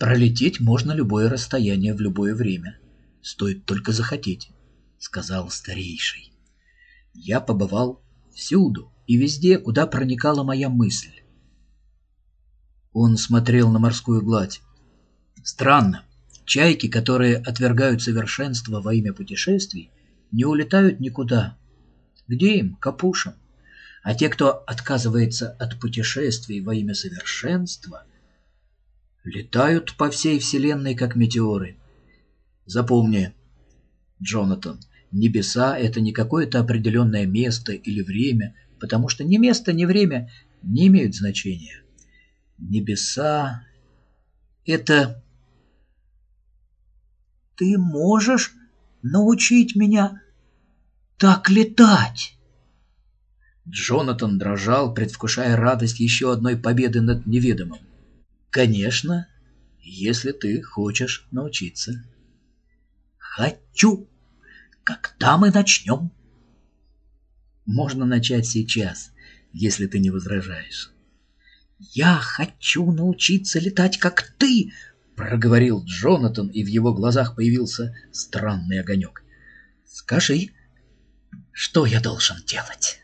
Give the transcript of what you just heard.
Пролететь можно любое расстояние в любое время. Стоит только захотеть, — сказал старейший. Я побывал всюду и везде, куда проникала моя мысль. Он смотрел на морскую гладь. Странно. Чайки, которые отвергают совершенство во имя путешествий, не улетают никуда. Где им, капушам? А те, кто отказывается от путешествий во имя совершенства, летают по всей вселенной, как метеоры. Запомни, Джонатан, небеса — это не какое-то определенное место или время, потому что ни место, ни время не имеют значения. Небеса — это... Ты можешь научить меня так летать? Джонатан дрожал, предвкушая радость еще одной победы над неведомым. «Конечно, если ты хочешь научиться». «Хочу! Когда мы начнем?» «Можно начать сейчас, если ты не возражаешь». «Я хочу научиться летать, как ты!» — проговорил Джонатан, и в его глазах появился странный огонек. «Скажи, что я должен делать?»